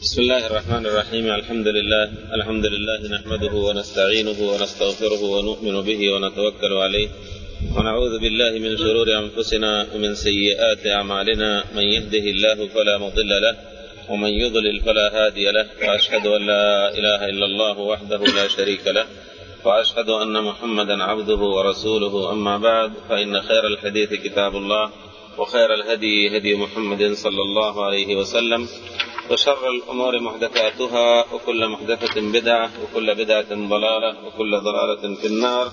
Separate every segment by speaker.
Speaker 1: بسم الله الرحمن الرحيم. الحمد لله. الحمد لله نحمده ونستعينه ونستغفره ونؤمن به ونتوكل عليه. ونعوذ بالله من شرور أنفسنا ومن سيئات أعمالنا. من يهده الله فلا مضل له ومن يضلل فلا هادي له. وأشهد أن لا إله إلا الله وحده لا شريك له. وأشهد أن محمدا عبده ورسوله. أما بعد، فإن خير الحديث كتاب الله وخير الهدي هدي محمد صلى الله عليه وسلم. وشر الأمور محدثاتها، وكل محدثة بدعة، وكل بدعة ضلالة، وكل ضلالة في النار.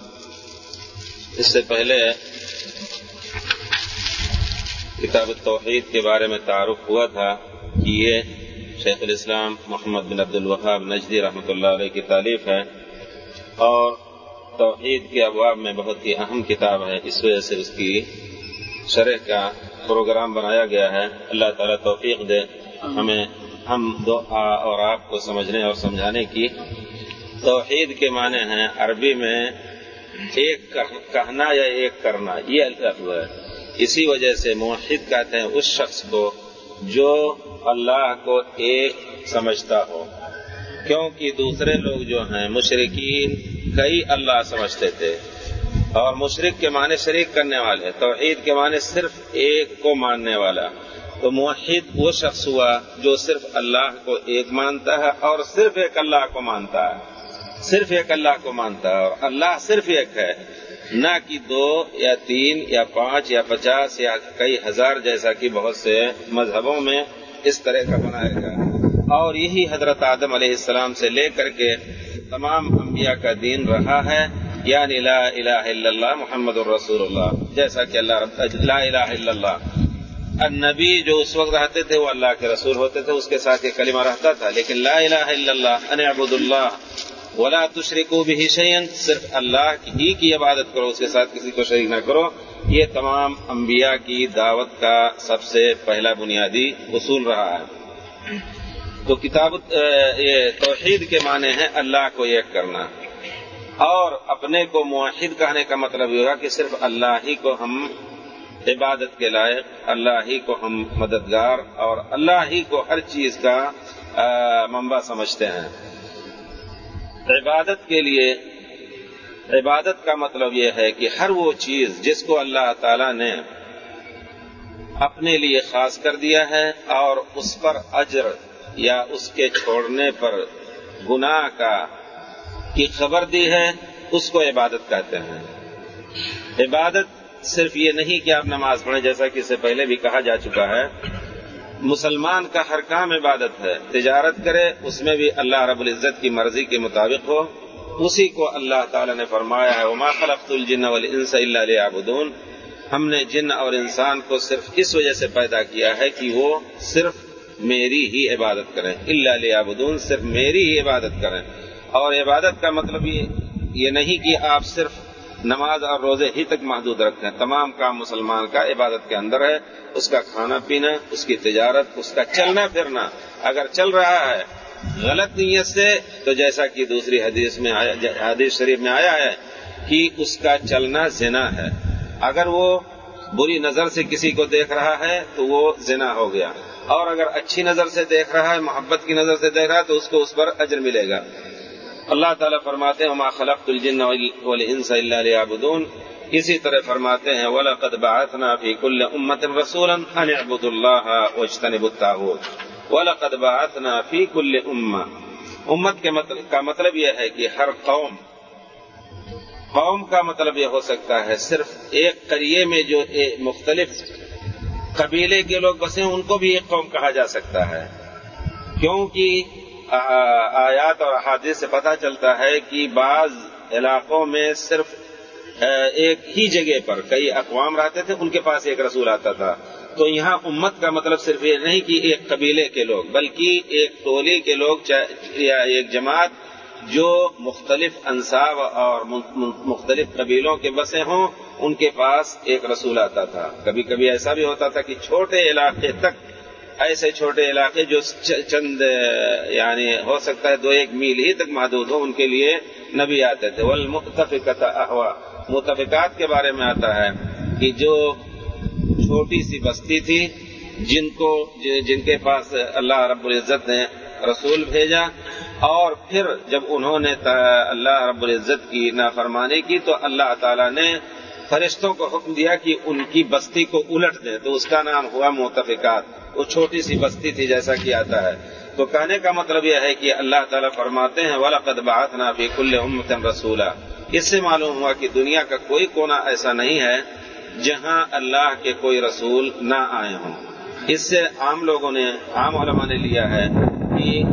Speaker 1: اس سے پہلے کتاب التوحید کے بارے میں تعارف ہوا تھا کہ یہ شیخ الاسلام محمد بن عبد الوہاب نجدی رحمۃ اللہ علیہ کی تعلیف ہے اور توحید کے ابواب میں بہت ہی اہم کتاب ہے۔ اس وجہ سے اس کی شرح کا پروگرام بنایا گیا ہے۔ اللہ تعالیٰ توفیق دے۔ ہمیں ہم دو اور آپ کو سمجھنے اور سمجھانے کی توحید کے معنی ہیں عربی میں ایک کہنا یا ایک کرنا، یہ لفظ ہے۔ اسی وجہ سے موحد کہتے ہیں اس شخص کو جو اللہ کو ایک سمجھتا ہو۔ کیونکہ دوسرے لوگ جو ہیں مشرقین کئی اللہ سمجھتے تھے۔ اور مشرق کے معنی شریک کرنے والے توحید کے معنی صرف ایک کو ماننے والا۔ تو موحد وہ شخص ہوا جو صرف اللہ کو ایک مانتا ہے اور صرف ایک اللہ کو مانتا ہے۔ صرف ایک اللہ کو مانتا ہے اور اللہ صرف ایک ہے۔ نہ کہ دو یا تین یا پانچ یا پچاس یا کئی ہزار جیسا کہ بہت سے مذہبوں میں اس طرح کا بنایا گیا اور یہی حضرت آدم علیہ السلام سے لے کر کے تمام انبیاء کا دین رہا ہے۔ یعنی لا الہ الا اللہ محمد الرسول اللہ۔ جیسا کہ اللہ رب لا الہ الا اللہ۔ النبی جو اس وقت رہتے تھے وہ اللہ کے رسول ہوتے تھے، اس کے ساتھ یہ کلمہ رہتا تھا، لیکن لا الہ الا اللہ ان عبد اللہ، ولا تشرکو بھی شیئن، صرف اللہ ہی کی عبادت کرو، اس کے ساتھ کسی کو شریک نہ کرو۔ یہ تمام انبیاء کی دعوت کا سب سے پہلا بنیادی اصول رہا ہے۔ تو کتاب یہ توحید کے معنی ہے اللہ کو ایک کرنا۔ اور اپنے کو معاہد کہنے کا مطلب یہ ہوگا کہ صرف اللہ ہی کو ہم عبادت کے لائق اللہ ہی کو ہم مددگار اور اللہ ہی کو ہر چیز کا منبع سمجھتے ہیں۔ عبادت کے لیے، عبادت کا مطلب یہ ہے کہ ہر وہ چیز جس کو اللہ تعالی نے اپنے لیے خاص کر دیا ہے اور اس پر اجر یا اس کے چھوڑنے پر گناہ کا، کی خبر دی ہے، اس کو عبادت کہتے ہیں۔ عبادت صرف یہ نہیں کہ آپ نماز پڑھیں، جیسا کہ اس سے پہلے بھی کہا جا چکا ہے، مسلمان کا ہر کام عبادت ہے، تجارت کرے، اس میں بھی اللہ رب العزت کی مرضی کے مطابق ہو۔ اسی کو اللہ تعالی نے فرمایا ہے، وما خلقت الجن والانس الا ليعبدون۔ ہم نے جن اور انسان کو صرف اس وجہ سے پیدا کیا ہے کہ وہ صرف میری ہی عبادت کریں۔ اللہ ليعبدون، صرف میری ہی عبادت کریں۔ اور عبادت کا مطلب یہ نہیں کہ آپ صرف نماز اور روزے ہی تک محدود رکھتے ہیں۔ تمام کام مسلمان کا عبادت کے اندر ہے، اس کا کھانا پینا، اس کی تجارت، اس کا چلنا پھرنا۔ اگر چل رہا ہے غلط نیت سے، تو جیسا کہ دوسری حدیث میں حدیث شریف میں آیا ہے کہ اس کا چلنا زنا ہے۔ اگر وہ بری نظر سے کسی کو دیکھ رہا ہے، تو وہ زنا ہو گیا۔ اور اگر اچھی نظر سے دیکھ رہا ہے، محبت کی نظر سے دیکھ رہا ہے، تو اس کو اس پر اجر ملے گا۔ اللہ تعالیٰ فرماتے ہیں، وما خلقت الجن والانس الا ليعبدون۔ اسی طرح فرماتے ہیں، وَلَقَدْ بَعَثْنَا فِي كُلِّ أُمَّةٍ رَسُولًا أَنِ اعْبُدُوا اللَّهَ وَاجْتَنِبُوا الطَّاغُوتَ۔ وَلَقَدْ بَعَثْنَا فِي كُلِّ أُمَّةٍ۔ امت کے مطلب کا مطلب یہ ہے کہ ہر قوم قوم کا مطلب یہ ہو سکتا ہے، صرف ایک قریے میں جو مختلف قبیلے کے لوگ بسے ان کو بھی ایک قوم کہا جا سکتا ہے۔ کیونکہ آیات اور احادیث سے پتہ چلتا ہے کہ بعض علاقوں میں صرف ایک ہی جگہ پر کئی اقوام رہتے تھے، ان کے پاس ایک رسول آتا تھا۔ تو یہاں امت کا مطلب صرف یہ نہیں کہ ایک قبیلے کے لوگ، بلکہ ایک ٹولی کے لوگ یا ایک جماعت جو مختلف انصاب اور مختلف قبیلوں کے بسے ہوں، ان کے پاس ایک رسول آتا تھا۔ کبھی کبھی ایسا بھی ہوتا تھا کہ چھوٹے علاقے تک ایسے چھوٹے علاقے جو چند یعنی ہو سکتا ہے دو ایک میل ہی تک محدود ہو ان کے لیے نبی آتے تھے۔ والمتفقت احوا متفقات کے بارے میں آتا ہے کہ جو چھوٹی سی بستی تھی، جن کو، جن کے پاس اللہ رب العزت نے رسول بھیجا، اور پھر جب انہوں نے اللہ رب العزت کی نافرمانی کی، تو اللہ تعالی نے فرشتوں کو حکم دیا کہ ان کی بستی کو الٹ دیں تو اس کا نام ہوا متفقات وہ چھوٹی سی بستی تھی جیسا کہ آتا ہے۔ تو کہنے کا مطلب یہ ہے کہ اللہ تعالیٰ فرماتے ہیں ولاقد بات نہ بھی کل امتم رسولہ اس سے معلوم ہوا کہ دنیا کا کوئی کونا ایسا نہیں ہے جہاں اللہ کے کوئی رسول نہ آئے ہوں۔ اس سے عام لوگوں نے، عام علماء نے لیا ہے کہ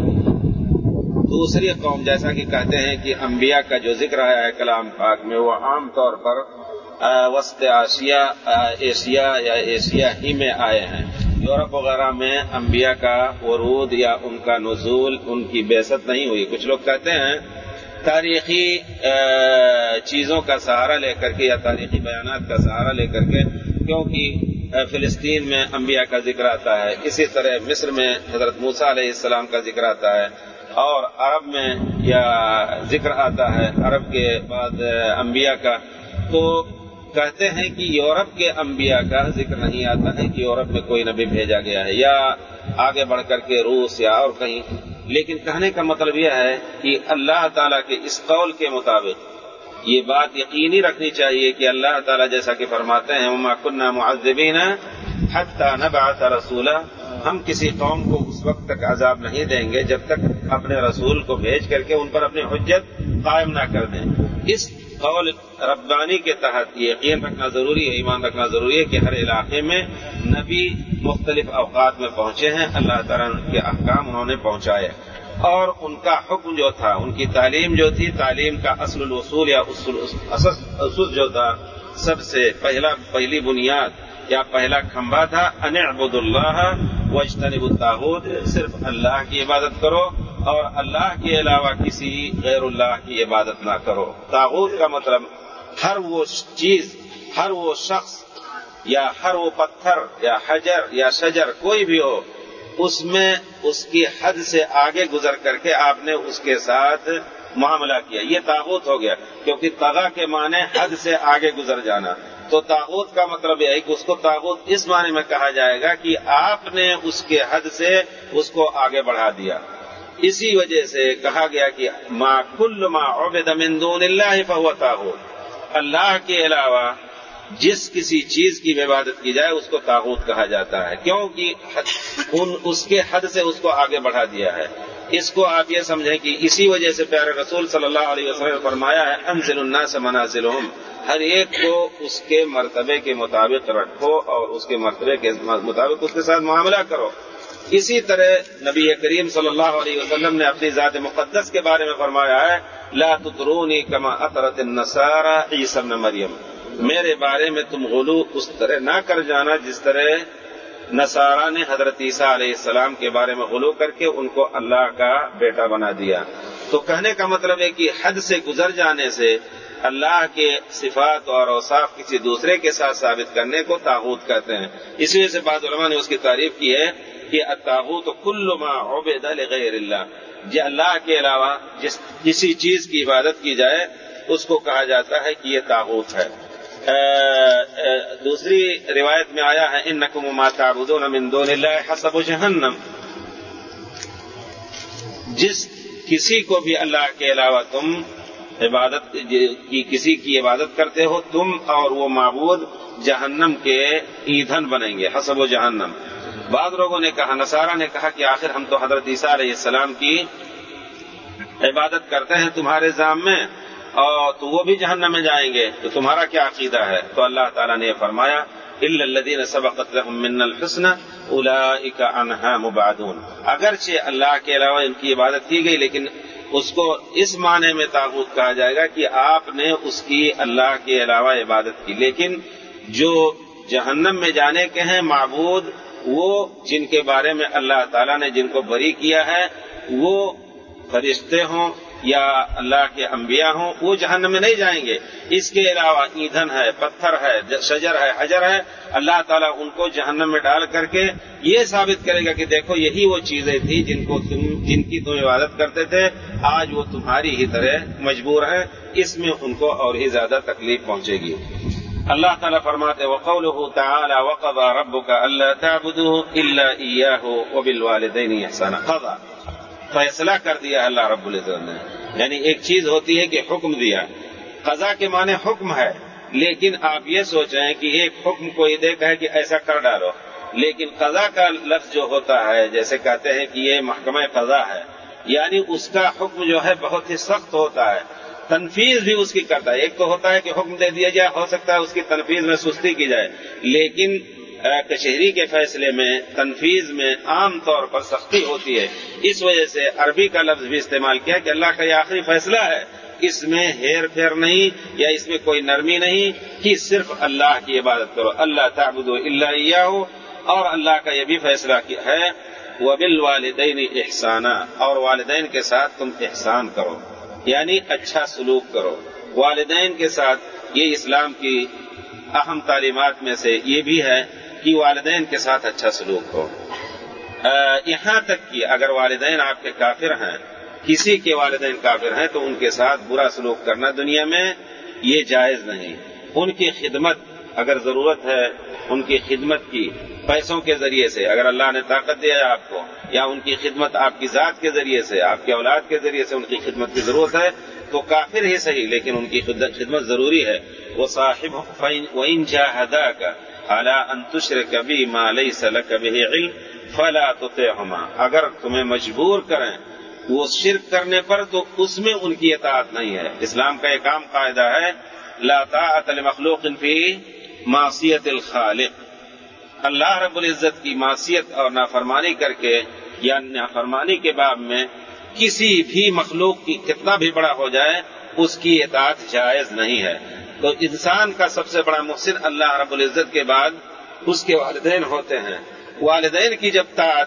Speaker 1: دوسری قوم جیسا کہ کہتے ہیں کہ انبیاء کا جو ذکر آیا ہے کلام پاک میں، وہ عام طور پر وسط آسیا ایشیا یا ایشیا ہی میں آئے ہیں۔ یورپ وغیرہ میں انبیاء کا ورود یا ان کا نزول ان کی بحثت نہیں ہوئی۔ کچھ لوگ کہتے ہیں تاریخی چیزوں کا سہارا لے کر کے یا تاریخی بیانات کا سہارا لے کر کے، کیونکہ فلسطین میں انبیاء کا ذکر آتا ہے۔ اسی طرح مصر میں حضرت موسا علیہ السلام کا ذکر آتا ہے۔ اور عرب میں یا ذکر آتا ہے، عرب کے بعد انبیاء کا۔ تو کہتے ہیں کہ یورپ کے انبیاء کا ذکر نہیں آتا ہے کہ یورپ میں کوئی نبی بھیجا گیا ہے یا آگے بڑھ کر کے روس یا اور کہیں۔ لیکن کہنے کا مطلب یہ ہے کہ اللہ تعالیٰ کے اس قول کے مطابق یہ بات یقینی رکھنی چاہیے کہ اللہ تعالیٰ جیسا کہ فرماتے ہیں مما کنہ معذبین حتى نبعث رسولہ ہم کسی قوم کو اس وقت تک عذاب نہیں دیں گے جب تک اپنے رسول کو بھیج کر کے ان پر اپنی حجت قائم نہ کر دیں۔ اس قول ربانی کے تحت یقین رکھنا ضروری ہے، ایمان رکھنا ضروری ہے کہ ہر علاقے میں نبی مختلف اوقات میں پہنچے ہیں، اللہ تعالیٰ کے احکام انہوں نے پہنچائے۔ اور ان کا حکم جو تھا، ان کی تعلیم جو تھی، تعلیم کا اصل الوصول یا اصل جو تھا، سب سے پہلا پہلی بنیاد یا پہلا کھمبا تھا، ان عبد اللہ وجتنب الطاحود صرف اللہ کی عبادت کرو اور اللہ کے علاوہ کسی غیر اللہ کی عبادت نہ کرو۔ تاغوت کا مطلب ہر وہ چیز، ہر وہ شخص یا ہر وہ پتھر یا حجر یا شجر کوئی بھی ہو، اس میں اس کی حد سے آگے گزر کر کے آپ نے اس کے ساتھ معاملہ کیا۔ یہ تاغوت ہو گیا، کیونکہ تغا کے معنی حد سے آگے گزر جانا۔ تو تاغوت کا مطلب یہ ہے کہ اس کو تاغوت اس معنی میں کہا جائے گا کہ آپ نے اس کے حد سے اس کو آگے بڑھا دیا۔ اسی وجہ سے کہا گیا کہ ما کل ما عبد من دون اللہ فهو تاغوت اللہ کے علاوہ جس کسی چیز کی عبادت کی جائے اس کو تاغوت کہا جاتا ہے، کیونکہ ان اس کے حد سے اس کو آگے بڑھا دیا ہے۔ اس کو آپ یہ سمجھیں کہ اسی وجہ سے پیارے رسول صلی اللہ علیہ وسلم فرمایا ہے، انزل الناس منازلهم ہر ایک کو اس کے مرتبے کے مطابق رکھو اور اس کے مرتبے کے مطابق اس کے ساتھ معاملہ کرو۔ اسی طرح نبی کریم صلی اللہ علیہ وسلم نے اپنی ذات مقدس کے بارے میں فرمایا ہے، لا تطرونی کما اطرت النصارى عیسی ابن مریم۔ میرے بارے میں تم غلو اس طرح نہ کر جانا جس طرح نصارہ نے حضرت عیسیٰ علیہ السلام کے بارے میں غلو کر کے ان کو اللہ کا بیٹا بنا دیا۔ تو کہنے کا مطلب ہے کہ حد سے گزر جانے سے اللہ کے صفات اور اوصاف کسی دوسرے کے ساتھ ثابت کرنے کو تاغوت کہتے ہیں۔ اس وجہ سے بعض علماء نے اس کی تعریف کی ہے کہ تاغوت کل ما عبد لغیر اللہ جی اللہ کے علاوہ جس کسی چیز کی عبادت کی جائے، اس کو کہا جاتا ہے کہ یہ تاغوت ہے۔ دوسری روایت میں آیا ہے ان نقم ماتا من دون اللہ حسب جہنم۔ جس کسی کو بھی اللہ کے علاوہ تم عبادت جی، کی کسی کی عبادت کرتے ہو، تم اور وہ معبود جہنم کے ایندھن بنیں گے، حسب و جہنم۔ بعض لوگوں نے کہا، نصارہ نے کہا کہ آخر ہم تو حضرت عیسیٰ علیہ السلام کی عبادت کرتے ہیں تمہارے زام میں، اور تو وہ بھی جہنم میں جائیں گے۔ تو تمہارا کیا عقیدہ ہے؟ تو اللہ تعالیٰ نے فرمایا الدین سبقت من الحسن اولئک عنها مبعدون۔ اگرچہ اللہ کے علاوہ ان کی عبادت کی گئی، لیکن اس کو اس معنی میں تاغوت کہا جائے گا کہ آپ نے اس کی اللہ کے علاوہ عبادت کی۔ لیکن جو جہنم میں جانے کے ہیں، معبود وہ جن کے بارے میں اللہ تعالیٰ نے جن کو بری کیا ہے، وہ فرشتے ہوں یا اللہ کے انبیاء ہوں، وہ جہنم میں نہیں جائیں گے۔ اس کے علاوہ ایندھن ہے، پتھر ہے، شجر ہے، حجر ہے، اللہ تعالیٰ ان کو جہنم میں ڈال کر کے یہ ثابت کرے گا کہ دیکھو یہی وہ چیزیں تھیں جن کو تم، جن کی تم عبادت کرتے تھے، آج وہ تمہاری ہی طرح مجبور ہیں، اس میں ان کو اور ہی زیادہ تکلیف پہنچے گی۔ اللہ تعالیٰ فرماتے وقوله تعالى وقضى ربك الا تعبدوا الا اياه وبالوالدين احسانا قضى. فیصلہ کر دیا اللہ رب العزت نے. یعنی ایک چیز ہوتی ہے کہ حکم دیا. قضا کے معنی حکم ہے، لیکن آپ یہ سوچ رہے ہیں کہ ایک حکم کو یہ دیکھا ہے کہ ایسا کر ڈالو. لیکن قضا کا لفظ جو ہوتا ہے، جیسے کہتے ہیں کہ یہ محکمہ قضا ہے یعنی اس کا حکم جو ہے بہت ہی سخت ہوتا ہے. تنفیذ بھی اس کی کرتا ہے۔ ایک تو ہوتا ہے کہ حکم دے دیا جائے، ہو سکتا ہے اس کی تنفیذ میں سستی کی جائے۔ لیکن کچہری کے فیصلے میں، تنفیذ میں عام طور پر سختی ہوتی ہے۔ اس وجہ سے عربی کا لفظ بھی استعمال کیا کہ اللہ کا یہ آخری فیصلہ ہے۔ اس میں ہیر پھیر نہیں یا اس میں کوئی نرمی نہیں کہ صرف اللہ کی عبادت کرو۔ اللہ تعبد اللہ ہو اور اللہ کا یہ بھی فیصلہ کیا ہے۔ وہ بال والدین احسانہ اور والدین کے ساتھ تم احسان کرو۔ یعنی اچھا سلوک کرو۔ والدین کے ساتھ یہ اسلام کی اہم تعلیمات میں سے یہ بھی ہے کہ والدین کے ساتھ اچھا سلوک ہو یہاں تک کہ اگر والدین آپ کے کافر ہیں، کسی کے والدین کافر ہیں، تو ان کے ساتھ برا سلوک کرنا دنیا میں یہ جائز نہیں۔ ان کی خدمت اگر ضرورت ہے، ان کی خدمت کی پیسوں کے ذریعے سے، اگر اللہ نے طاقت دیا ہے آپ کو، یا ان کی خدمت آپ کی ذات کے ذریعے سے، آپ کے اولاد کے ذریعے سے ان کی خدمت کی ضرورت ہے، تو کافر ہی صحیح، لیکن ان کی خدمت ضروری ہے۔ وہ صاحب و انجا کا اعلیٰ انتشر کبھی مالئی سل کبھی علم فلا تو اگر تمہیں مجبور کریں وہ شرک کرنے پر، تو اس میں ان کی اطاعت نہیں ہے۔ اسلام کا ایک عام قاعدہ ہے، لا طاعت المخلوق فی معصیت الخالق۔ اللہ رب العزت کی معصیت اور نافرمانی کر کے یا نافرمانی کے باب میں کسی بھی مخلوق کی کتنا بھی بڑا ہو جائے، اس کی اطاعت جائز نہیں ہے۔ تو انسان کا سب سے بڑا محسن اللہ رب العزت کے بعد اس کے والدین ہوتے ہیں۔ والدین کی جب طاعت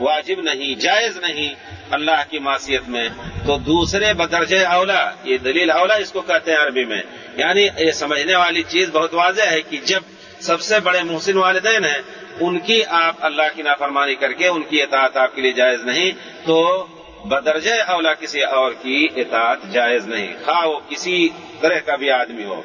Speaker 1: واجب نہیں، جائز نہیں اللہ کی معصیت میں، تو دوسرے بدرج اولا یہ دلیل اولا اس کو کہتے ہیں عربی میں۔ یعنی یہ سمجھنے والی چیز بہت واضح ہے کہ جب سب سے بڑے محسن والدین ہیں، ان کی آپ اللہ کی نافرمانی کر کے ان کی اطاعت آپ کے لیے جائز نہیں، تو بدرج اولا کسی اور کی اطاعت جائز نہیں۔ خواہ وہ کسی طرح کا بھی آدمی ہو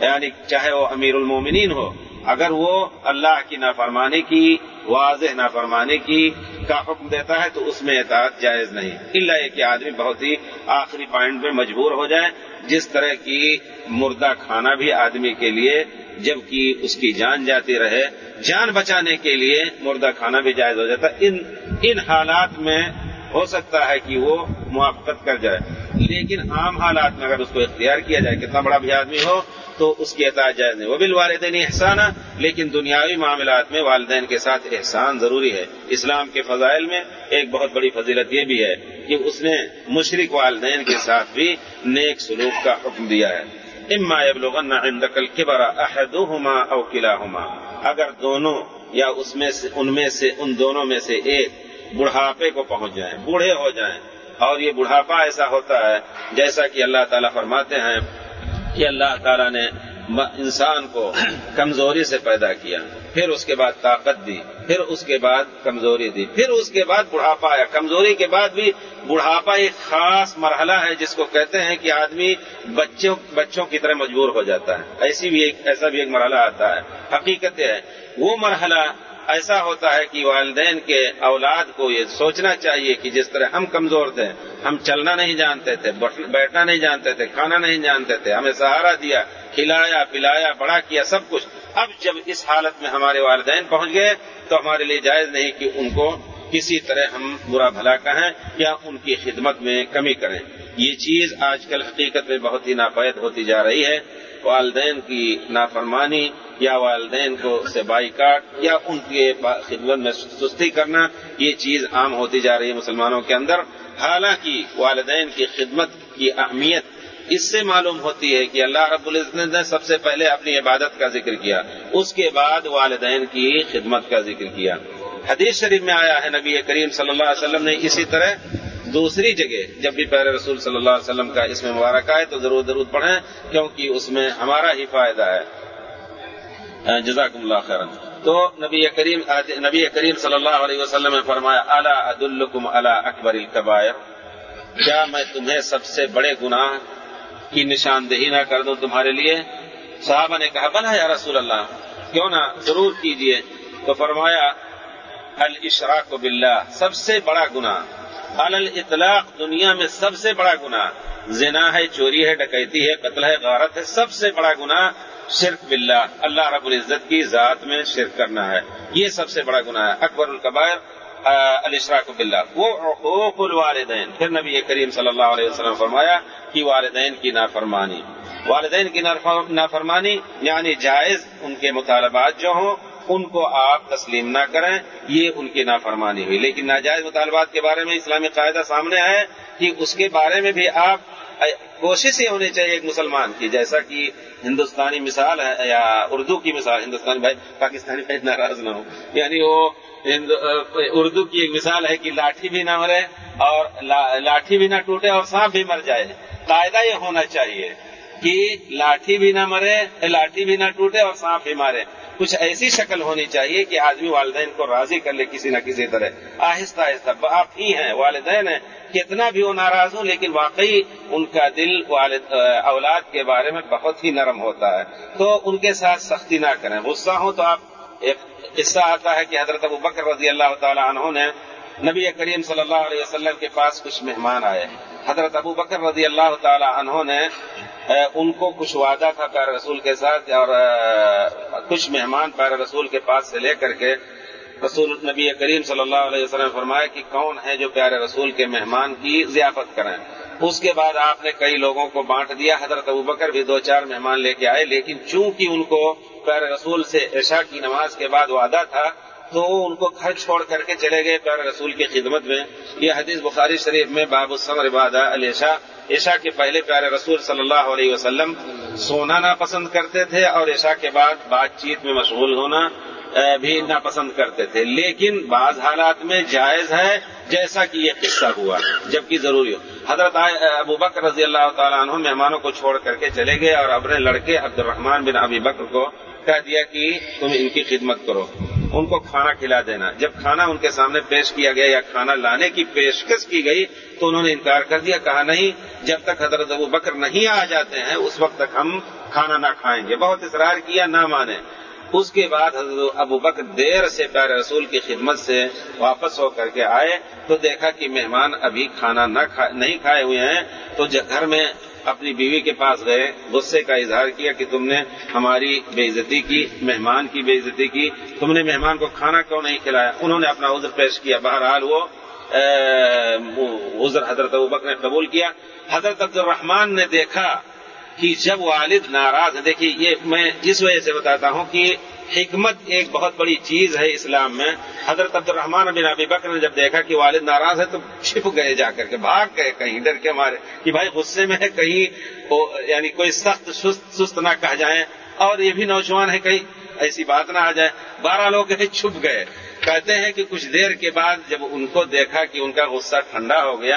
Speaker 1: یعنی چاہے وہ امیر المومنین ہو، اگر وہ اللہ کی نافرمانی کی، واضح نافرمانی کی کا حکم دیتا ہے، تو اس میں اطاعت جائز نہیں۔ اللہ کہ آدمی بہت ہی آخری پوائنٹ میں مجبور ہو جائے، جس طرح کی مردہ کھانا بھی آدمی کے لیے جبکہ اس کی جان جاتی رہے، جان بچانے کے لیے مردہ کھانا بھی جائز ہو جاتا۔ ان ان حالات میں ہو سکتا ہے کہ وہ موافقت کر جائے۔ لیکن عام حالات میں اگر اس کو اختیار کیا جائے کتنا بڑا بھی آدمی ہو، تو اس کی اطاعت جائز نہیں۔ وہ بھی والدین احسان لیکن دنیاوی معاملات میں والدین کے ساتھ احسان ضروری ہے۔ اسلام کے فضائل میں ایک بہت بڑی فضیلت یہ بھی ہے کہ اس نے مشرق والدین کے ساتھ بھی نیک سلوک کا حکم دیا ہے۔ اما يبلغن عندك الكبر احدهما او كلاهما اگر دونوں یا اس میں سے ان میں سے ان دونوں میں سے ایک بڑھاپے کو پہنچ جائیں، بوڑھے ہو جائیں، اور یہ بڑھاپا ایسا ہوتا ہے جیسا کہ اللہ تعالیٰ فرماتے ہیں کہ اللہ تعالیٰ نے انسان کو کمزوری سے پیدا کیا۔ پھر اس کے بعد طاقت دی، پھر اس کے بعد کمزوری دی، پھر اس کے بعد بڑھاپا آیا کمزوری کے بعد بھی بڑھاپا ایک خاص مرحلہ ہے جس کو کہتے ہیں کہ آدمی بچوں بچوں کی طرح مجبور ہو جاتا ہے۔ ایسی بھی ایک، ایسا بھی ایک مرحلہ آتا ہے۔ حقیقت ہے، وہ مرحلہ ایسا ہوتا ہے کہ والدین کے اولاد کو یہ سوچنا چاہیے کہ جس طرح ہم کمزور تھے، ہم چلنا نہیں جانتے تھے بیٹھنا نہیں جانتے تھے، کھانا نہیں جانتے تھے، ہمیں سہارا دیا، کھلایا، پلایا، بڑا کیا، سب کچھ۔ اب جب اس حالت میں ہمارے والدین پہنچ گئے تو ہمارے لیے جائز نہیں کہ ان کو کسی طرح ہم برا بھلا کہیں یا ان کی خدمت میں کمی کریں۔ یہ چیز آج کل حقیقت میں بہت ہی ناپید ہوتی جا رہی ہے۔ والدین کی نافرمانی یا والدین کو سے بائی کاٹ یا ان کی خدمت میں سستی کرنا، یہ چیز عام ہوتی جا رہی ہے مسلمانوں کے اندر۔ حالانکہ والدین کی خدمت کی اہمیت اس سے معلوم ہوتی ہے کہ اللہ رب العزت نے سب سے پہلے اپنی عبادت کا ذکر کیا، اس کے بعد والدین کی خدمت کا ذکر کیا۔ حدیث شریف میں آیا ہے، نبی کریم صلی اللہ علیہ وسلم نے اسی طرح دوسری جگہ، جب بھی پہلے رسول صلی اللہ علیہ وسلم کا اس میں مبارک آئے تو ضرور ضرور پڑھیں، کیونکہ اس میں ہمارا ہی فائدہ ہے۔ جزاک اللہ خیر تو نبی کریم نبی کریم صلی اللہ علیہ وسلم نے فرمایا اعلیٰ عد الکم اللہ اکبر القبائر کیا میں تمہیں سب سے بڑے گناہ کی نشاندہی نہ کر دوں تمہارے لیے۔ صحابہ نے کہا بنا یا رسول اللہ، کیوں نہ ضرور کیجیے۔ تو فرمایا الاشراق باللہ، سب سے بڑا گناہ۔ علل اطلاق دنیا میں سب سے بڑا گناہ۔ زنا ہے، چوری ہے، ڈکیتی ہے، قتل ہے، غارت ہے، سب سے بڑا گناہ شرک باللہ۔ اللہ رب العزت کی ذات میں شرک کرنا ہے۔ یہ سب سے بڑا گناہ ہے۔ اکبر القبائر الشراک باللہ۔ وہ حقوق الوالدین پھر نبی کریم صلی اللہ علیہ وسلم فرمایا کہ والدین کی نافرمانی۔ والدین کی نافرمانی یعنی جائز ان کے مطالبات جو ہوں، ان کو آپ تسلیم نہ کریں، یہ ان کی نافرمانی ہوئی۔ لیکن ناجائز مطالبات کے بارے میں اسلامی قاعدہ سامنے ہے کہ اس کے بارے میں بھی آپ کوشش یہ ہونی چاہیے ایک مسلمان کی۔ جیسا کہ ہندوستانی مثال ہے، یا اردو کی مثال، ہندوستانی بھائی، پاکستانی بھائی ناراض نہ ہو یعنی وہ اردو کی ایک مثال ہے کہ لاٹھی بھی نہ مرے اور لاٹھی بھی نہ ٹوٹے اور سانپ بھی مر جائے۔ قاعدہ یہ ہونا چاہیے کہ لاٹھی بھی نہ مرے، لاٹھی بھی نہ ٹوٹے اور سانپ بھی مارے۔ کچھ ایسی شکل ہونی چاہیے کہ آدمی والدین کو راضی کر لے کسی نہ کسی طرح۔ آہستہ آہستہ، باپ ہی ہیں، والدین ہیں۔ کتنا بھی وہ ناراض ہوں، لیکن واقعی ان کا دل والد اولاد کے بارے میں بہت ہی نرم ہوتا ہے۔ تو ان کے ساتھ سختی نہ کریں۔ غصہ ہو تو آپ ایک قصہ آتا ہے کہ حضرت ابو بکر رضی اللہ تعالی عنہ نے نبی کریم صلی اللہ علیہ وسلم کے پاس کچھ مہمان آئے حضرت ابو بکر رضی اللہ تعالی عنہ نے ان کو کچھ وعدہ تھا پیر رسول کے ساتھ اور کچھ مہمان پیر رسول کے پاس سے لے کر کے رسول نبی کریم صلی اللہ علیہ وسلم نے فرمایا کہ کون ہے جو پیارے رسول کے مہمان کی ضیافت کریں؟ اس کے بعد آپ نے کئی لوگوں کو بانٹ دیا، حضرت ابو بکر بھی دو چار مہمان لے کے آئے، لیکن چونکہ ان کو پیارے رسول سے عشاء کی نماز کے بعد وعدہ تھا تو ان کو گھر چھوڑ کر کے چلے گئے پیارے رسول کی خدمت میں۔ یہ حدیث بخاری شریف میں باب السمر عبادہ علیشا عشاء کے پہلے پیارے رسول صلی اللہ علیہ وسلم سونا نہ پسند کرتے تھے اور عشاء کے بعد بات چیت میں مشغول ہونا بھی ناپسند کرتے تھے۔ لیکن بعض حالات میں جائز ہے جیسا کہ یہ قصہ ہوا، جبکہ ضروری ہو۔ حضرت ابو بکر رضی اللہ تعالیٰ عنہ مہمانوں کو چھوڑ کر کے چلے گئے اور اپنے لڑکے عبد الرحمان بن ابی بکر کو کہہ دیا کہ تم ان کی خدمت کرو۔ ان کو کھانا کھلا دینا۔ جب کھانا ان کے سامنے پیش کیا گیا یا کھانا لانے کی پیشکش کی گئی، تو انہوں نے انکار کر دیا، کہا نہیں، جب تک حضرت ابو بکر نہیں آ جاتے ہیں، اس وقت تک ہم کھانا نہ کھائیں گے۔ بہت اصرار کیا، نہ مانے۔ اس کے بعد حضرت ابو بکر دیر سے پیارے رسول کی خدمت سے واپس ہو کر کے آئے، تو دیکھا کہ مہمان ابھی کھانا نہ نہیں کھائے ہوئے ہیں۔ تو گھر میں اپنی بیوی کے پاس گئے، غصے کا اظہار کیا کہ تم نے ہماری بے عزتی کی، مہمان کی بے عزتی کی، تم نے مہمان کو کھانا کیوں نہیں کھلایا؟ انہوں نے اپنا عذر پیش کیا۔ بہرحال وہ عذر حضرت ابوبک نے قبول کیا۔ حضرت عبد الرحمان نے دیکھا کہ جب والد ناراض دیکھیے، یہ میں اس وجہ سے بتاتا ہوں کہ حکمت ایک بہت بڑی چیز ہے اسلام میں۔ حضرت عبد الرحمان بن ابی بکر نے جب دیکھا کہ والد ناراض ہے تو چھپ گئے جا کر کے، بھاگ گئے کہیں ڈر کے مارے کہ بھائی غصے میں ہے کہیں یعنی کوئی سخت سست نہ کہہ جائیں اور یہ بھی نوجوان ہے کہیں ایسی بات نہ آ جائے۔ بارہ لوگ چھپ گئے۔ کہتے ہیں کہ کچھ دیر کے بعد جب ان کو دیکھا کہ ان کا غصہ ٹھنڈا ہو گیا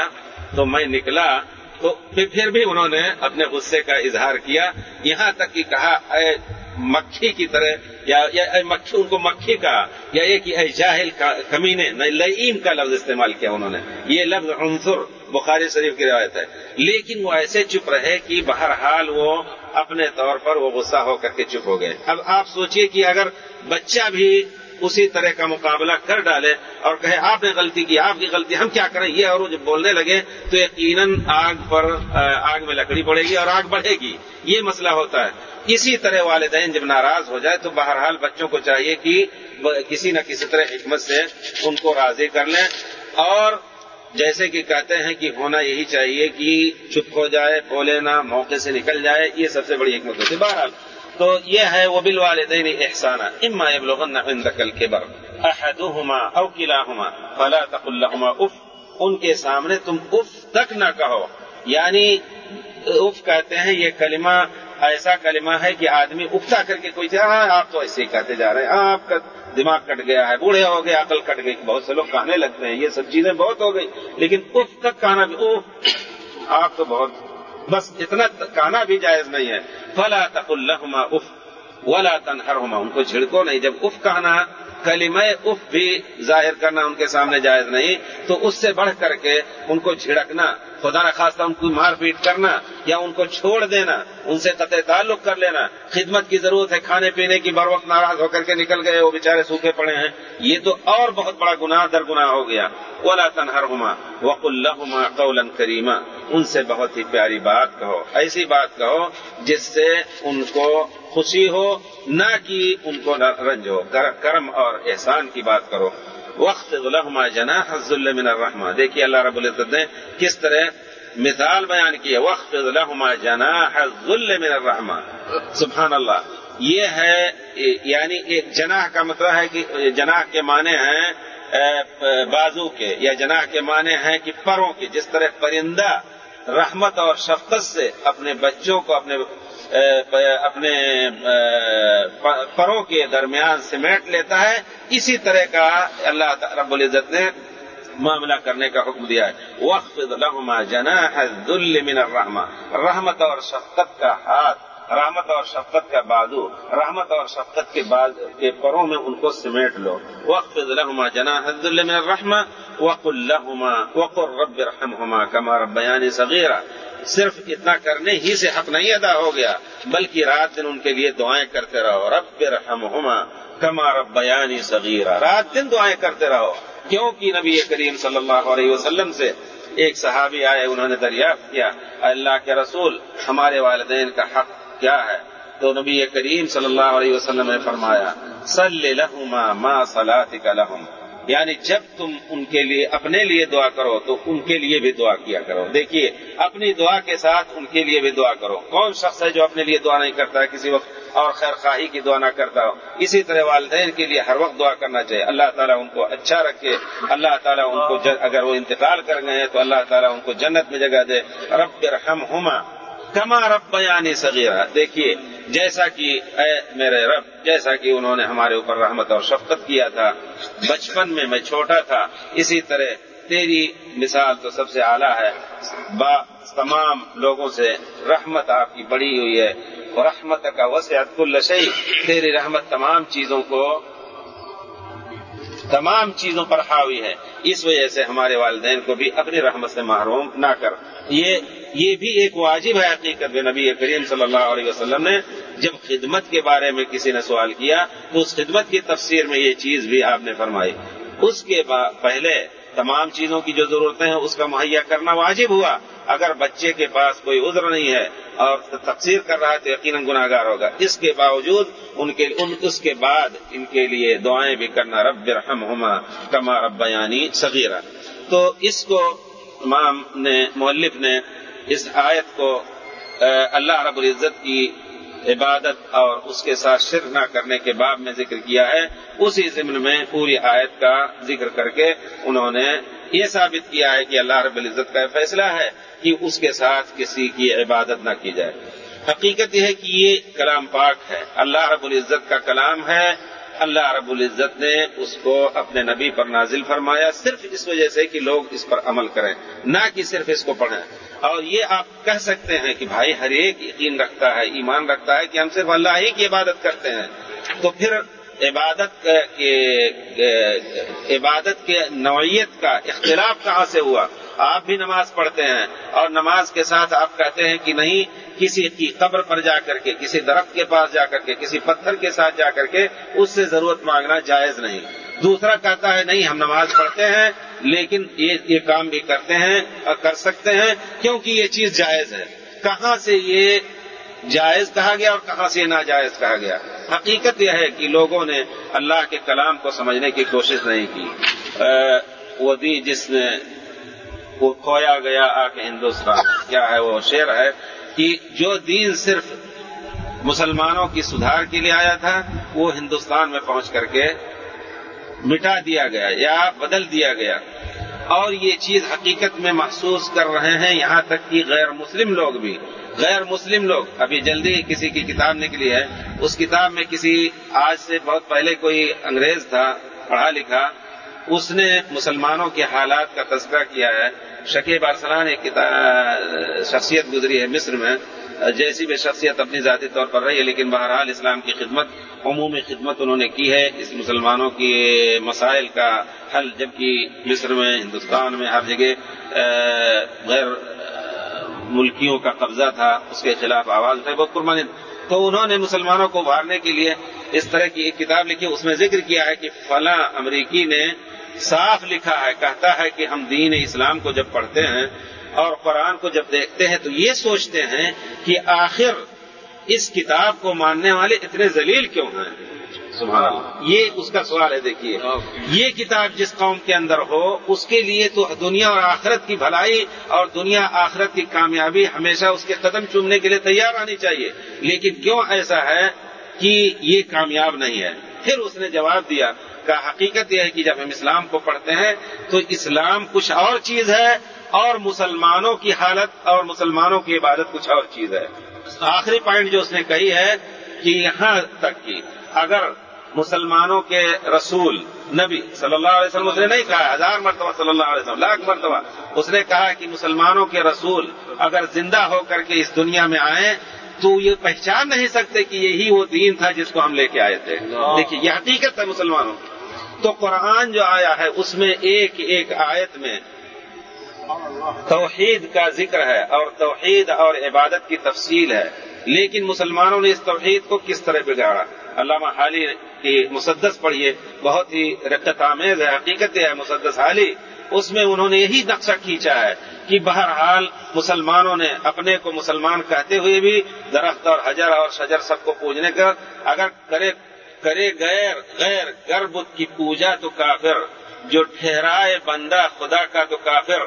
Speaker 1: تو میں نکلا تو پھر بھی انہوں نے اپنے غصے کا اظہار کیا۔ یہاں تک کہ کہا، اے مکھی کی طرح، یا مکھی، ان کو مکھی کا یا ایک جاہل کمینے لئیم کا لفظ استعمال کیا انہوں نے۔ یہ لفظ عنصر بخاری شریف کی روایت ہے۔ لیکن وہ ایسے چپ رہے کہ بہرحال وہ اپنے طور پر وہ غصہ ہو کر کے چپ ہو گئے۔ اب آپ سوچئے کہ اگر بچہ بھی اسی طرح کا مقابلہ کر ڈالے اور کہے آپ نے غلطی کی، آپ کی غلطی، ہم کیا کریں؟ یہ اور وہ جب بولنے لگے تو یقیناً آگ پر آگ میں لکڑی پڑے گی اور آگ بڑھے گی۔ یہ مسئلہ ہوتا ہے۔ اسی طرح والدین جب ناراض ہو جائے تو بہرحال بچوں کو چاہیے کہ کسی نہ کسی طرح حکمت سے ان کو راضی کر لیں۔ اور جیسے کہ کہتے ہیں کہ ہونا یہی چاہیے کہ چپ ہو جائے، بولے نہ، موقع سے نکل جائے، یہ سب سے بڑی حکمت ہوتی ہے۔ بہرحال تو یہ ہے وہ بل والدین احسانہ اما ابلغن عندك الكبر احدهما او كلاهما فلا تقل لهما اف ان کے سامنے تم اف تک نہ کہو یعنی اف کہتے ہیں یہ کلمہ ایسا کلمہ ہے کہ آدمی اکتا کر کے کوئی ہاں آپ تو ایسے ہی کہتے جا رہے ہیں آپ کا دماغ کٹ گیا ہے، بوڑھے ہو گئے، عقل کٹ گئی، بہت سے لوگ کہنے لگتے ہیں، یہ سب چیزیں بہت ہو گئی، لیکن اف تک کہنا بھی اوف آپ تو بہت بس اتنا کہنا بھی جائز نہیں ہے۔ فلا تق الحما اف ولا تنہر ان کو جھڑکو نہیں۔ جب اف کہنا کلمہ اف بھی ظاہر کرنا ان کے سامنے جائز نہیں، تو اس سے بڑھ کر کے ان کو جھڑکنا، خدا نخواستہ ان کو مار پیٹ کرنا، یا ان کو چھوڑ دینا، ان سے قطع تعلق کر لینا۔ خدمت کی ضرورت ہے، کھانے پینے کی، بر وقت ناراض ہو کر کے نکل گئے، وہ بےچارے سوکھے پڑے ہیں۔ یہ تو اور بہت بڑا گناہ، در گناہ ہو گیا۔ اولا تنہر ہوما وق الحما قول کریما ان سے بہت ہی پیاری بات کہو، ایسی بات کہو جس سے ان کو خوشی ہو، نہ کہ ان کو رنج ہو کرم اور احسان کی بات کرو۔ وقت الحما جنا حضل من الرحمہ دیکھیے اللہ رب العزت نے کس طرح مثال بیان کی ہے۔ وقت الحما جنا حضل من الرحمہ سبحان اللہ یہ ہے یعنی ایک جناح کا مطلب ہے کہ جناح کے معنی ہیں بازو کے، یا جناح کے معنی ہیں کہ پروں کے۔ جس طرح پرندہ رحمت اور شفقت سے اپنے بچوں کو، اپنے اپنے پروں کے درمیان سمیٹ لیتا ہے۔ اسی طرح کا اللہ رب العزت نے معاملہ کرنے کا حکم دیا ہے۔ وقف لہما جنا ہے من الرحمہ رحمت اور شفقت کا ہاتھ، رحمت اور شفقت کا بازو، رحمت اور شفقت کے کے پروں میں ان کو سمیٹ لو۔ وقف لہما جنا حد من الرحمہ وق الحما وقر رب رحم کما ربیانی صغیرہ صرف اتنا کرنے ہی سے حق نہیں ادا ہو گیا، بلکہ رات دن ان کے لیے دعائیں کرتے رہو، رب رحم ہوما کما رب بیانی صغیرہ رات دن دعائیں کرتے رہو، کیونکہ نبی کریم صلی اللہ علیہ وسلم سے ایک صحابی آئے، انہوں نے دریافت کیا اللہ کے رسول، ہمارے والدین کا حق کیا ہے؟ تو نبی کریم صلی اللہ علیہ وسلم نے فرمایا، صلی لہما ما صلاتک لہم یعنی جب تم ان کے لیے اپنے لیے دعا کرو تو ان کے لیے بھی دعا کیا کرو۔ دیکھیے، اپنی دعا کے ساتھ ان کے لیے بھی دعا کرو۔ کون شخص ہے جو اپنے لیے دعا نہیں کرتا ہے کسی وقت اور خیر خواہی کی دعا نہ کرتا ہو؟ اسی طرح والدین کے لیے ہر وقت دعا کرنا چاہیے۔ اللہ تعالیٰ ان کو اچھا رکھے، اللہ تعالیٰ ان کو اگر وہ انتقال کر گئے ہیں تو اللہ تعالیٰ ان کو جنت میں جگہ دے۔ رب رحم ہما کما رب بیانی صغیرہ۔ دیکھیے، جیسا کہ اے میرے رب، جیسا کہ انہوں نے ہمارے اوپر رحمت اور شفقت کیا تھا، بچپن میں میں چھوٹا تھا، اسی طرح تیری مثال تو سب سے اعلیٰ ہے۔ با تمام لوگوں سے رحمت آپ کی بڑی ہوئی ہے۔ اور رحمت کا وسعت کل شہی تیری رحمت تمام چیزوں کو، تمام چیزوں پر حاوی ہے۔ اس وجہ سے ہمارے والدین کو بھی اپنی رحمت سے محروم نہ کر۔ یہ یہ بھی ایک واجب ہے حقیقت نبی کریم صلی اللہ علیہ وسلم نے، جب خدمت کے بارے میں کسی نے سوال کیا، تو اس خدمت کی تفسیر میں یہ چیز بھی آپ نے فرمائی۔ اس کے پہلے تمام چیزوں کی جو ضرورتیں ہیں، اس کا مہیا کرنا واجب ہوا۔ اگر بچے کے پاس کوئی عذر نہیں ہے اور تقسیر کر رہا ہے، تو یقیناً گناگار ہوگا۔ اس کے باوجود، ان کے، ان، اس کے بعد ان کے لیے دعائیں بھی کرنا، رب رحم ہما کما رب بیانی صغیرہ تو اس کو امام نے مولف نے اس آیت کو اللہ رب العزت کی عبادت اور اس کے ساتھ شرک نہ کرنے کے باب میں ذکر کیا ہے، اسی ضمن میں پوری آیت کا ذکر کر کے انہوں نے یہ ثابت کیا ہے کہ اللہ رب العزت کا فیصلہ ہے کہ اس کے ساتھ کسی کی عبادت نہ کی جائے۔ حقیقت یہ ہے کہ یہ کلام پاک ہے۔ اللہ رب العزت کا کلام ہے۔ اللہ رب العزت نے اس کو اپنے نبی پر نازل فرمایا صرف اس وجہ سے کہ لوگ اس پر عمل کریں، نہ کہ صرف اس کو پڑھیں۔ اور یہ آپ کہہ سکتے ہیں کہ بھائی ہر ایک یقین رکھتا ہے، ایمان رکھتا ہے کہ ہم صرف اللہ ہی کی عبادت کرتے ہیں۔ تو پھر عبادت کے عبادت کے نوعیت کا، اختلاف کہاں سے ہوا؟ آپ بھی نماز پڑھتے ہیں اور نماز کے ساتھ آپ کہتے ہیں کہ نہیں، کسی کی قبر پر جا کر کے، کسی درخت کے پاس جا کر کے، کسی پتھر کے ساتھ جا کر کے، اس سے ضرورت مانگنا جائز نہیں۔ دوسرا کہتا ہے، نہیں، ہم نماز پڑھتے ہیں، لیکن یہ کام بھی کرتے ہیں اور کر سکتے ہیں، کیونکہ یہ چیز جائز ہے۔ کہاں سے یہ جائز کہا گیا اور کہاں سے ناجائز کہا گیا؟ حقیقت یہ ہے کہ لوگوں نے اللہ کے کلام کو سمجھنے کی کوشش نہیں کی۔ وہ دی جس نے وہ کھویا گیا آ کے ہندوستان، کیا ہے وہ شعر ہے کہ جو دین صرف مسلمانوں کی سدھار کے لیے آیا تھا، وہ ہندوستان میں پہنچ کر کے مٹا دیا گیا یا بدل دیا گیا۔ اور یہ چیز حقیقت میں محسوس کر رہے ہیں یہاں تک کہ غیر مسلم لوگ بھی۔ غیر مسلم لوگ۔ ابھی جلدی کسی کی کتاب نکلی ہے۔ اس کتاب میں کسی، آج سے بہت پہلے کوئی انگریز تھا، پڑھا لکھا۔ اس نے مسلمانوں کے حالات کا تذکرہ کیا ہے۔ شکیب ارسلان ایک شخصیت گزری ہے مصر میں۔ جیسی بھی شخصیت اپنی ذاتی طور پر رہی ہے، لیکن بہرحال اسلام کی خدمت، عمومی خدمت انہوں نے کی ہے۔ اس مسلمانوں کی مسائل کا حل، جبکہ مصر میں، ہندوستان میں، ہر جگہ غیر ملکیوں کا قبضہ تھا، اس کے خلاف آواز اٹھائی، بہت قربانی تو انہوں نے مسلمانوں کو ابھارنے کے لیے اس طرح کی ایک کتاب لکھی، اس میں ذکر کیا ہے کہ فلاں امریکی نے صاف لکھا ہے، کہتا ہے کہ ہم دین اسلام کو جب پڑھتے ہیں اور قرآن کو جب دیکھتے ہیں تو یہ سوچتے ہیں کہ آخر اس کتاب کو ماننے والے اتنے ذلیل کیوں ہیں؟ سبحان اللہ۔ یہ اس کا سوال ہے، دیکھیے۔ یہ کتاب جس قوم کے اندر ہو، اس کے لیے تو دنیا اور آخرت کی بھلائی اور دنیا آخرت کی کامیابی ہمیشہ اس کے قدم چومنے کے لیے تیار آنی چاہیے۔ لیکن کیوں ایسا ہے کہ یہ کامیاب نہیں ہے؟ پھر اس نے جواب دیا کہ حقیقت یہ ہے کہ جب ہم اسلام کو پڑھتے ہیں تو اسلام کچھ اور چیز ہے اور مسلمانوں کی حالت اور مسلمانوں کی عبادت کچھ اور چیز ہے۔ آخری پوائنٹ جو اس نے کہی ہے کہ یہاں تک کہ اگر مسلمانوں کے رسول نبی صلی اللہ علیہ وسلم اس نے نہیں کہا ہزار مرتبہ صلی اللہ علیہ وسلم لاکھ مرتبہ اس نے کہا کہ مسلمانوں کے رسول اگر زندہ ہو کر کے اس دنیا میں آئیں تو یہ پہچان نہیں سکتے کہ یہی وہ دین تھا جس کو ہم لے کے آئے تھے۔ دیکھیے یہ حقیقت ہے مسلمانوں کی۔ تو قرآن جو آیا ہے، اس میں ایک ایک آیت میں توحید کا ذکر ہے اور توحید اور عبادت کی تفصیل ہے۔ لیکن مسلمانوں نے اس توحید کو کس طرح بگاڑا؟ علامہ حالی کی مسدس پڑھیے، بہت ہی رقت آمیز ہے، حقیقت ہے مسدس حالی۔ اس میں انہوں نے یہی نقشہ کھینچا ہے کہ بہرحال مسلمانوں نے اپنے کو مسلمان کہتے ہوئے بھی درخت اور حجر اور شجر سب کو پوجنے کا اگر کرے کرے غیر غیر گرب کی پوجا تو کافر، جو ٹھہرائے بندہ خدا کا تو کافر۔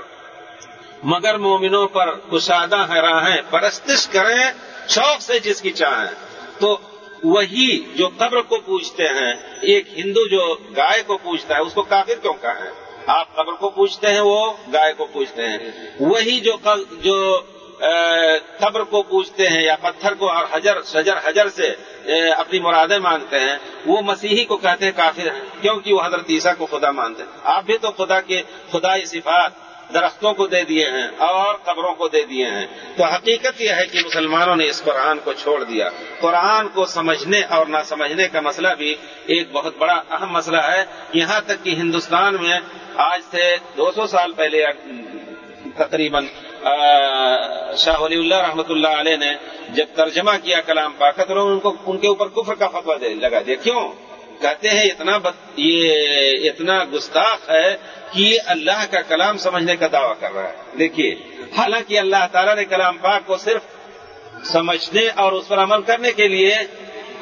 Speaker 1: مگر مومنوں پر کشادہ ہے، راہیں، پرستش کریں، شوق سے جس کی چاہیں۔ تو وہی جو قبر کو پوچھتے ہیں، ایک ہندو جو گائے کو پوچھتا ہے، اس کو کافر کیوں کہیں؟ آپ قبر کو پوچھتے ہیں، وہ گائے کو پوچھتے ہیں۔ وہی جو جو قبر کو پوچھتے ہیں یا پتھر کو اور حجر، شجر، حجر سے اپنی مرادیں مانگتے ہیں، وہ مسیحی کو کہتے ہیں کافر کیونکہ وہ حضرت عیسیٰ کو خدا مانتے ہیں۔ آپ بھی تو خدا کے، خدائی صفات، درختوں کو دے دیے ہیں اور قبروں کو دے دیے ہیں۔ تو حقیقت یہ ہے کہ مسلمانوں نے اس قرآن کو چھوڑ دیا۔ قرآن کو سمجھنے اور نہ سمجھنے کا مسئلہ بھی ایک بہت بڑا اہم مسئلہ ہے۔ یہاں تک کہ ہندوستان میں آج سے دو سو سال پہلے تقریباً شاہ ولی اللہ رحمۃ اللہ علیہ نے جب ترجمہ کیا کلام پاکت لوگ ان کو ان کے اوپر کفر کا فتوا لگا۔ دیا کیوں کہتے ہیں اتنا یہ اتنا گستاخ ہے کہ یہ اللہ کا کلام سمجھنے کا دعویٰ کر رہا ہے۔ دیکھیے، حالانکہ اللہ تعالیٰ نے کلام پاک کو صرف سمجھنے اور اس پر عمل کرنے کے لیے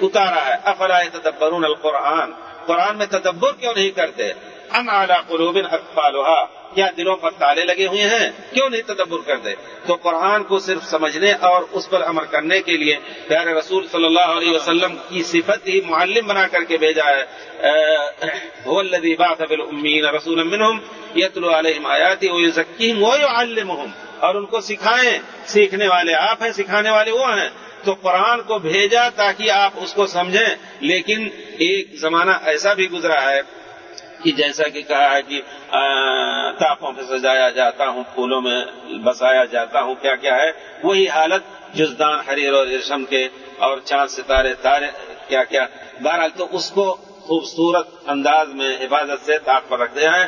Speaker 1: اتارا ہے۔ افلا تدبرون القرآن؟ قرآن میں تدبر کیوں نہیں کرتے؟ ام اعلیٰ قلوب اقبالحا کیا دلوں پر تالے لگے ہوئے ہیں، کیوں نہیں تدبر کرتے؟ تو قرآن کو صرف سمجھنے اور اس پر عمل کرنے کے لیے پیارے رسول صلی اللہ علیہ وسلم کی صفت ہی معلم بنا کر کے بھیجا ہے۔ رسول یتلو علیہم آیاتی ویزکیہم ویعلمہم۔ اور ان کو سکھائیں، سیکھنے والے آپ ہیں، سکھانے والے وہ ہیں۔ تو قرآن کو بھیجا تاکہ آپ اس کو سمجھیں، لیکن ایک زمانہ ایسا بھی گزرا ہے۔ کہ جیسا کہ کہا ہے کہ تاپوں پہ سجایا جاتا ہوں، پھولوں میں بسایا جاتا ہوں، کیا کیا ہے؟ وہی حالت جزدان حریر اور ریشم کے اور چاند ستارے تارے، کیا کیا؟ بہرحال تو اس کو خوبصورت انداز میں حفاظت سے تاپ پر رکھتے ہیں۔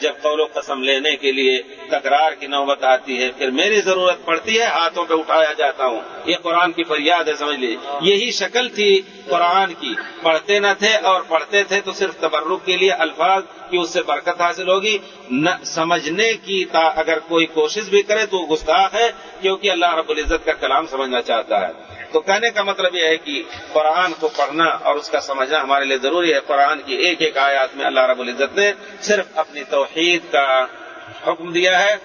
Speaker 1: جب قول و قسم لینے کے لیے تکرار کی نوبت آتی ہے، پھر میری ضرورت پڑتی ہے، ہاتھوں پہ اٹھایا جاتا ہوں۔ یہ قرآن کی فریاد ہے، سمجھ لیجیے یہی شکل تھی قرآن کی۔ پڑھتے نہ تھے اور پڑھتے تھے تو صرف تبرک کے لیے الفاظ کی اس سے برکت حاصل ہوگی۔ نہ سمجھنے کی اگر کوئی کوشش بھی کرے تو گستاخ ہے، کیونکہ اللہ رب العزت کا کلام سمجھنا چاہتا ہے۔ تو کہنے کا مطلب یہ ہے کہ قرآن کو پڑھنا اور اس کا سمجھنا ہمارے لیے ضروری ہے۔ قرآن کی ایک ایک آیات میں اللہ رب العزت نے صرف اپنی توحید کا حکم دیا ہے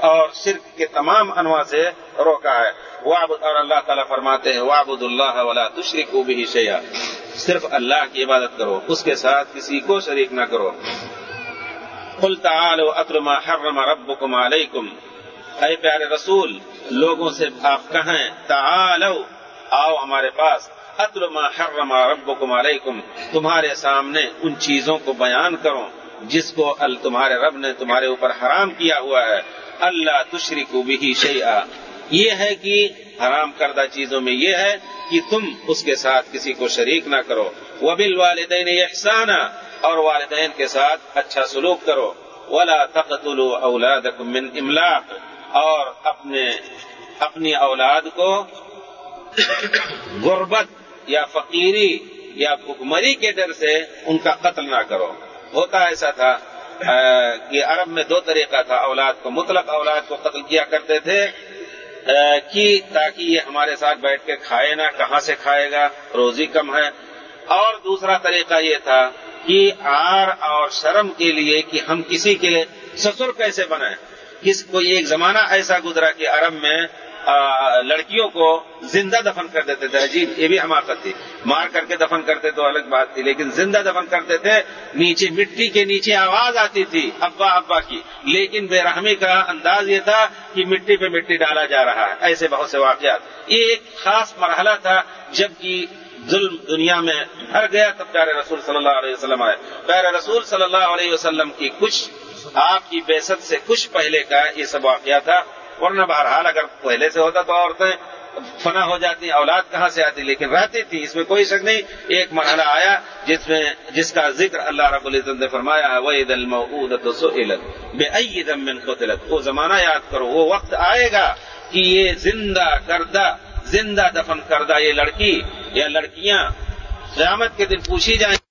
Speaker 1: اور شرک کے تمام انواع سے روکا ہے۔ اور اللہ تعالیٰ فرماتے ہیں وابد اللہ ولا تشری کو بھی شیا صرف اللہ کی عبادت کرو، اس کے ساتھ کسی کو شریک نہ کرو۔ قل تعالوا اتل ما حرم ربكم علیکم۔ اے پیارے رسول، لوگوں سے آپ کہیں تعالوا۔ آؤ ہمارے پاس۔ ما حرم ربکم علیکم۔ تمہارے سامنے ان چیزوں کو بیان کرو جس کو تمہارے رب نے تمہارے اوپر حرام کیا ہوا ہے۔ اللہ تشری کو بھی یہ ہے کہ حرام کردہ چیزوں میں یہ ہے کہ تم اس کے ساتھ کسی کو شریک نہ کرو۔ وبل والدین احسانہ اور والدین کے ساتھ اچھا سلوک کرو۔ ولا تقتلوا اولادکم من املاق۔ اور اپنے اپنی اولاد کو غربت یا فقیری یا بھکمری کے ڈر سے ان کا قتل نہ کرو۔ ہوتا ایسا تھا کہ عرب میں دو طریقہ تھا۔ اولاد کو مطلق اولاد کو قتل کیا کرتے تھے کہ تاکہ یہ ہمارے ساتھ بیٹھ کے کھائے نہ، کہاں سے کھائے گا، روزی کم ہے۔ اور دوسرا طریقہ یہ تھا کہ آر اور شرم کے لیے کہ ہم کسی کے سسر کیسے بنائیں۔ کس کو ایک زمانہ ایسا گزرا کہ عرب میں لڑکیوں کو زندہ دفن کر دیتے تھے، عجیب، یہ بھی حماقت تھی۔ مار کر کے دفن کرتے تو الگ بات تھی، لیکن زندہ دفن کرتے تھے، نیچے مٹی کے نیچے آواز آتی تھی، ابا ابا کی۔ لیکن بے رحمی کا انداز یہ تھا کہ مٹی پہ مٹی ڈالا جا رہا ہے، ایسے بہت سے واقعات۔ یہ ایک خاص مرحلہ تھا جبکہ ظلم دنیا میں ہر گیا، تب پیارے رسول صلی اللہ علیہ وسلم آئے۔ پیارے رسول صلی اللہ علیہ وسلم کی کچھ، آپ کی بےست سے کچھ پہلے کا یہ سب واقعہ تھا۔ ورنہ بہرحال اگر پہلے سے ہوتا تو عورتیں فنا ہو جاتی، اولاد کہاں سے آتی؟ لیکن رہتی تھی، اس میں کوئی شک نہیں۔ ایک مرحلہ آیا جس میں، جس کا ذکر اللہ رب العزت نے فرمایا ہے وہ بے عید من قتلت۔ وہ زمانہ یاد کرو، وہ وقت آئے گا کہ یہ زندہ کردہ، زندہ دفن کردہ یہ لڑکی یا لڑکیاں قیامت کے دن پوچھی جائیں۔